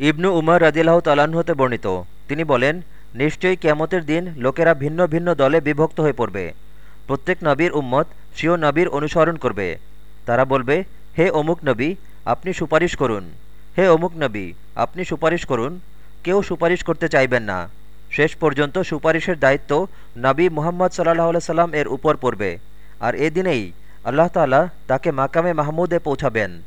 ইবনু উমর রাজিল্লাহ তালাহ হতে বর্ণিত। তিনি বলেন, নিশ্চয়ই কেয়ামতের দিন লোকেরা ভিন্ন ভিন্ন দলে বিভক্ত হয়ে পড়বে। প্রত্যেক নবীর উম্মত স্বীয় নবীর অনুসরণ করবে। তারা বলবে, হে অমুক নবী, আপনি সুপারিশ করুন। হে অমুক নবী, আপনি সুপারিশ করুন। কেউ সুপারিশ করতে চাইবেন না। শেষ পর্যন্ত সুপারিশের দায়িত্ব নবী মুহাম্মদ সাল্লাহ সাল্লাম এর উপর পড়বে। আর এদিনেই আল্লাহ তালা তাকে মাকামে মাহমুদে পৌঁছাবেন।